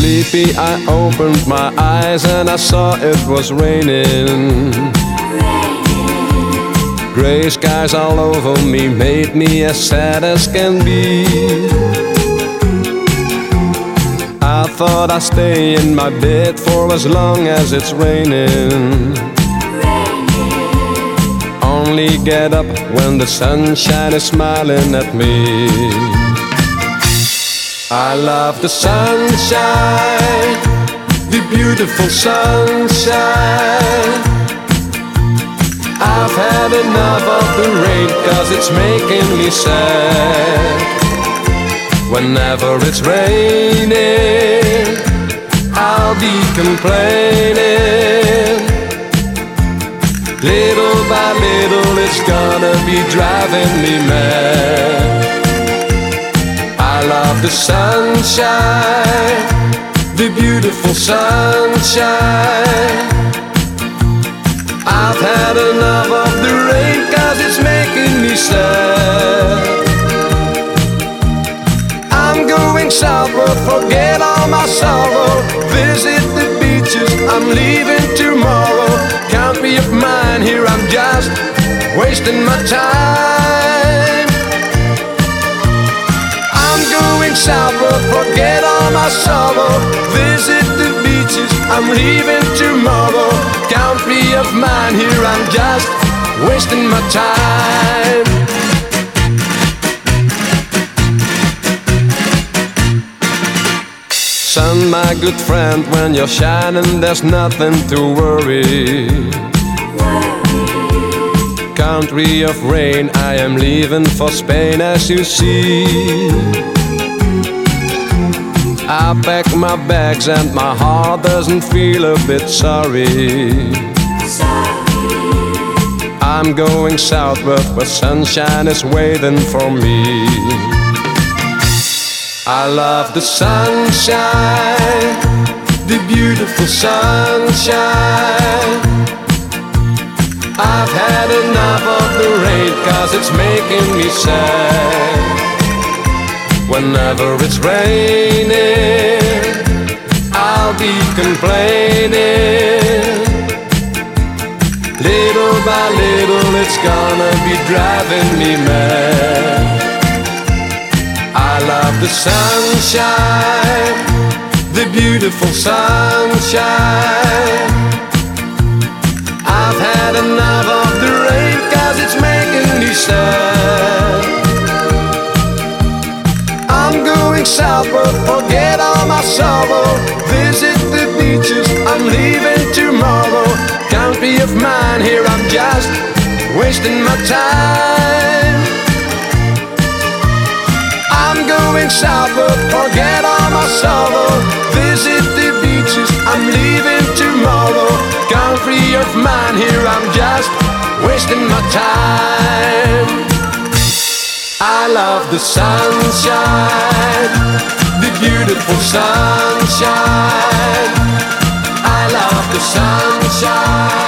Sleepy, I opened my eyes and I saw it was raining. Gray skies all over me made me as sad as can be. I thought I'd stay in my bed for as long as it's raining. Only get up when the sunshine is smiling at me. I love the sunshine, the beautiful sunshine. I've had enough of the rain cause it's making me sad. Whenever it's raining, I'll be complaining. Little by little, it's gonna be driving me mad. I love the sunshine, the beautiful sunshine. I've had enough of the rain cause it's making me sad. I'm going southward, forget all my sorrow. Visit the beaches, I'm leaving tomorrow. Can't be of mine here, I'm just wasting my time. Going southward, forget all my sorrow. Visit the beaches, I'm leaving tomorrow. Can't of mine here, I'm just wasting my time. Sun, my good friend, when you're shining, there's nothing to worry. Country of rain, I am leaving for Spain as you see. I pack my bags and my heart doesn't feel a bit sorry. I'm going southward where sunshine is waiting for me. I love the sunshine, the beautiful sunshine. I've had enough of the rain cause it's making me sad. Whenever it's raining, I'll be complaining. Little by little, it's gonna be driving me mad. I love the sunshine, the beautiful sunshine. Southward, forget all my sorrow. Visit the beaches, I'm leaving tomorrow. Can't be of mine here, I'm just wasting my time. I'm going southward, forget all my sorrow. Visit the beaches, I'm leaving tomorrow. Country of mine here, I'm just wasting my time. I love the sunshine, beautiful sunshine. I love the sunshine.